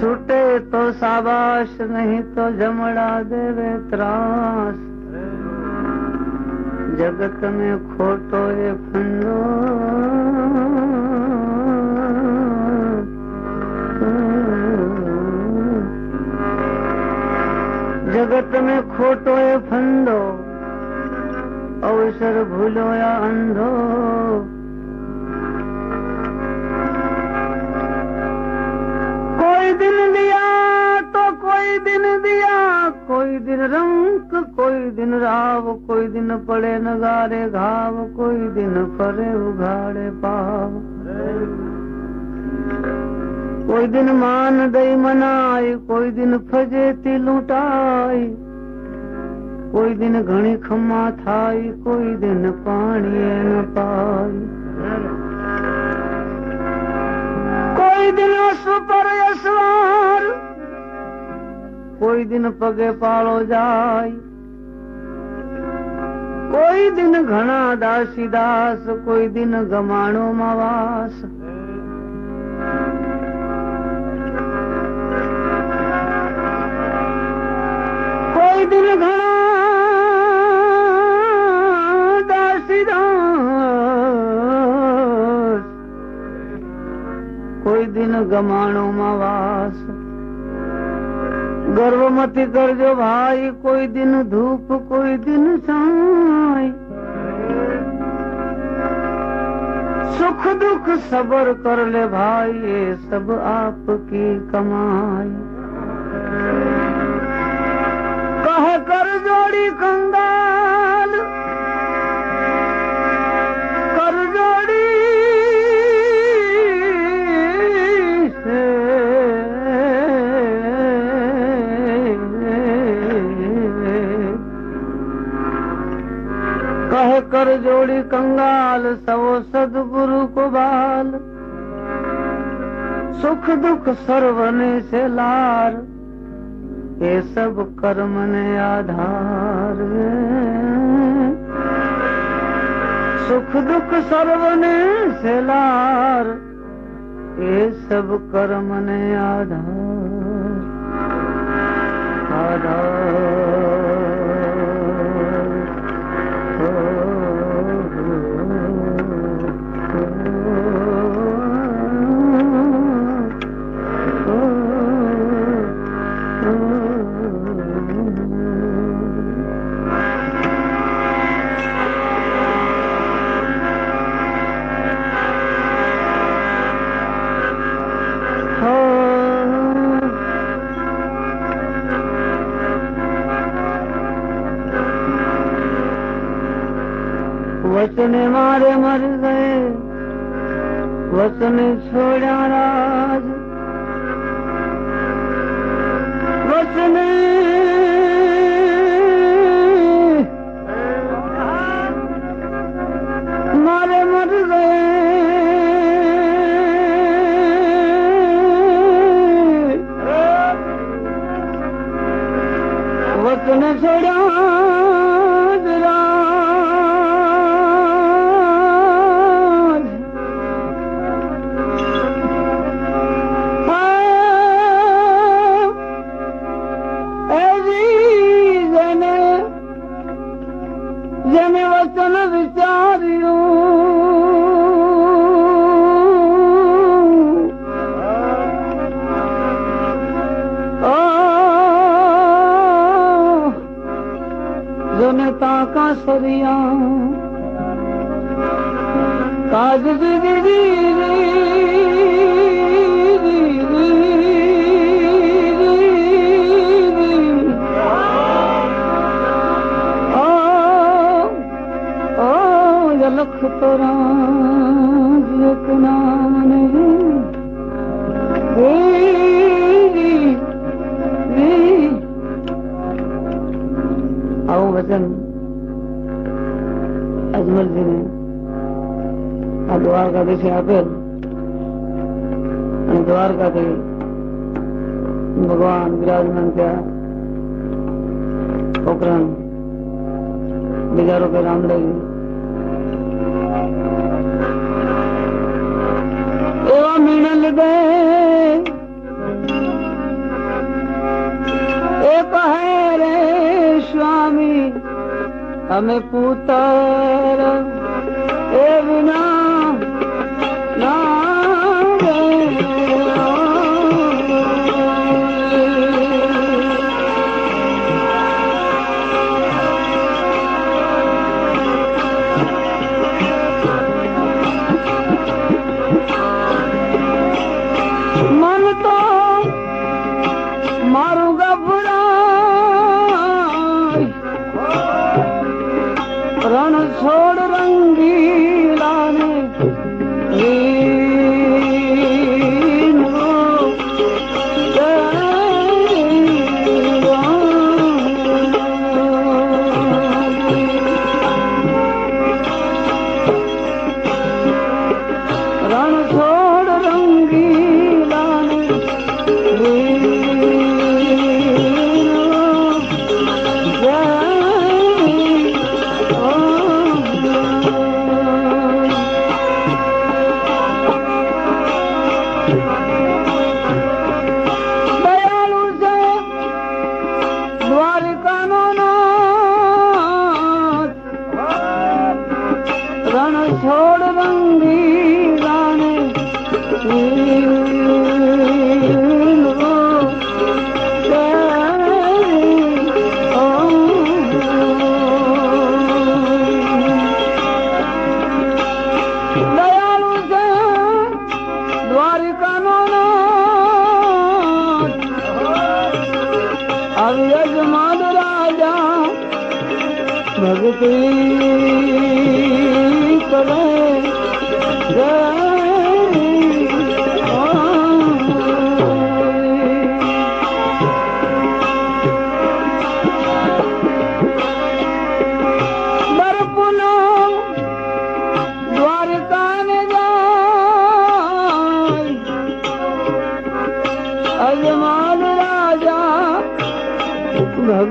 छूटे तो शाबाश नहीं तो जमड़ा देवे त्रास। जगत में खोटो ये फंदो। जगत में खोटो ये फंदो, अवसर भूलो या अंधो। दिन दिया तो कोई दिन दिया, कोई दिन रंग कोई दिन राव, कोई दिन पड़े नगारे घाव, कोई दिन परे उघाड़े पाव। कोई दिन मान दई मनाई, कोई दिन फजेती लुटाई, कोई दिन घणी खम्मा थाई, कोई दिन पानी न पाई। કોઈ દિન સુપર યશવાર કોઈ દિન પગે પાળો જાય. કોઈ દિન ઘણા દાસી દાસ કોઈ દિન ગમાણો માં વાસ. કોઈ દિન ઘણા દાસી દાસ कोई दिन गमाणो मावास गर्व मत करजो भाई, कोई दिन धूप, कोई दिन छाई सुख दुख सबर कर ले भाई, ये सब आपकी सुख दुख सर्वने से लार, ये सब कर्म ने आधार। सुख दुख सर्वने से लार, ये सब कर्म ने आधार। वचन વતન છોડ્યા રાજ વતન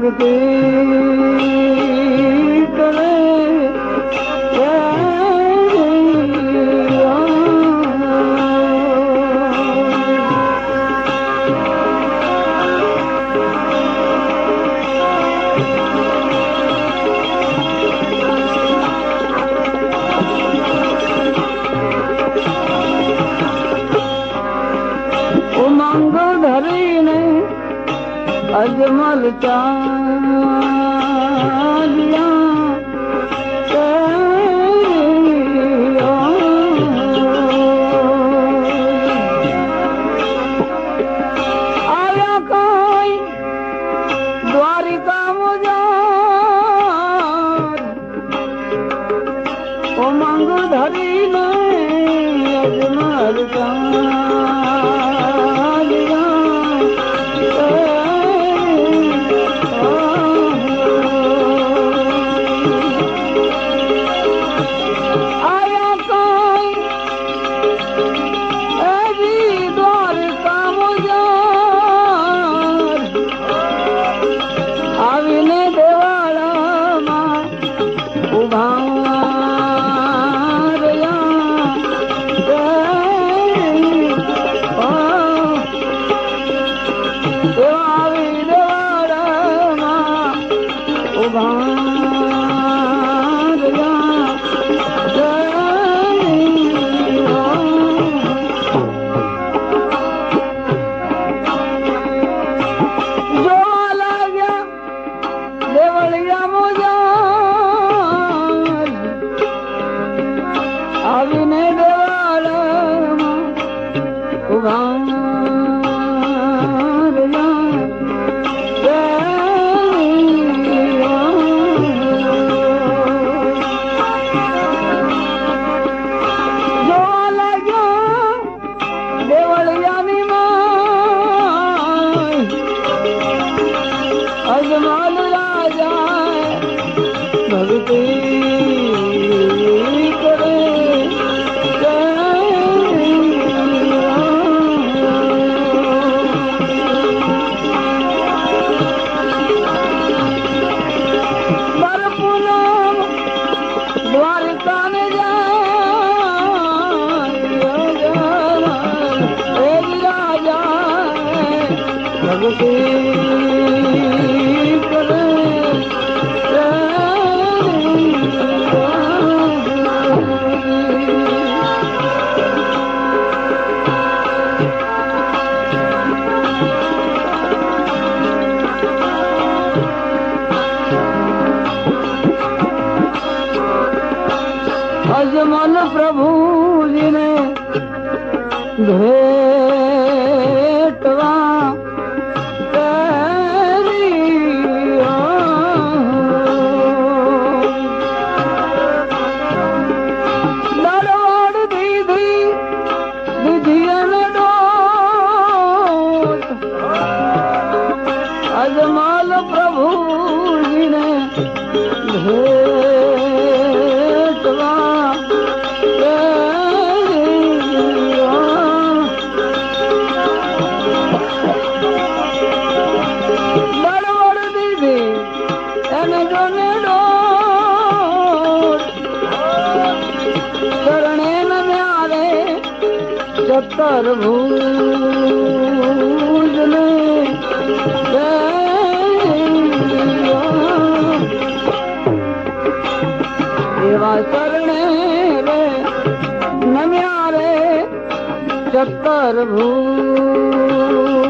करे मलका Avine los. तरबूज ने એવા શરણે રે નમ્યા રે ચક્કર ભૂ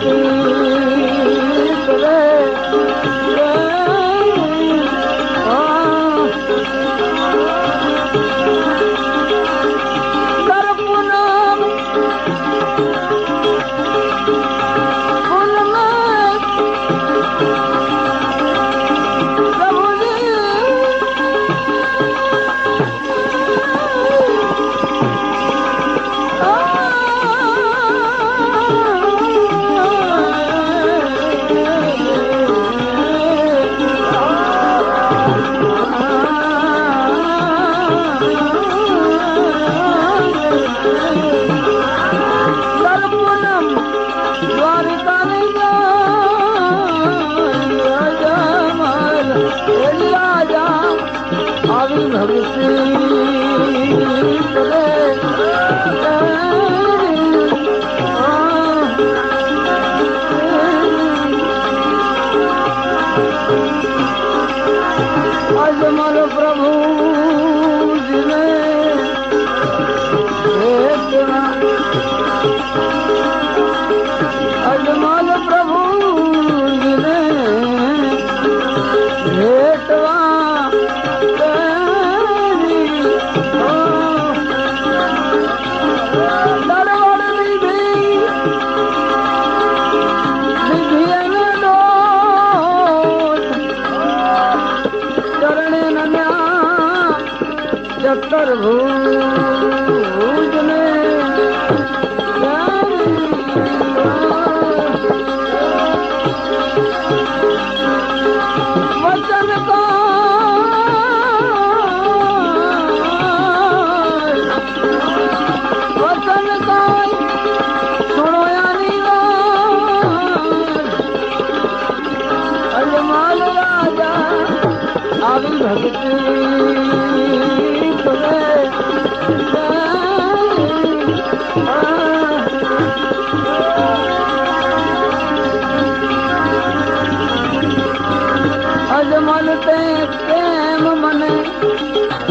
के और भूल Thank you.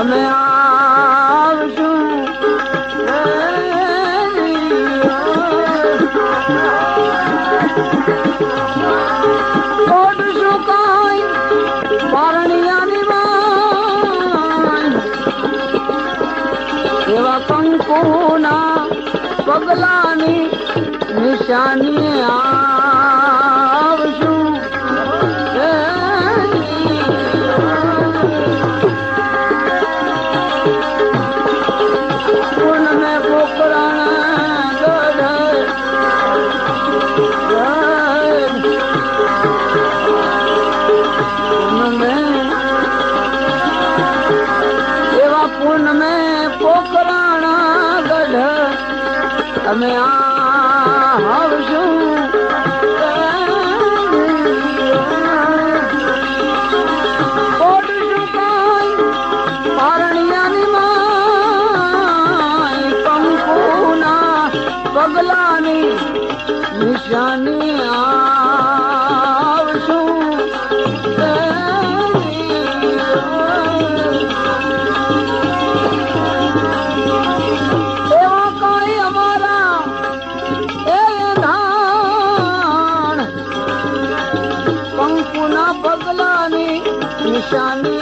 તમે આવશો ઓડશું કાંઈ પારણિયા દિવાન પગલાની નિશાની बगलानी निशानी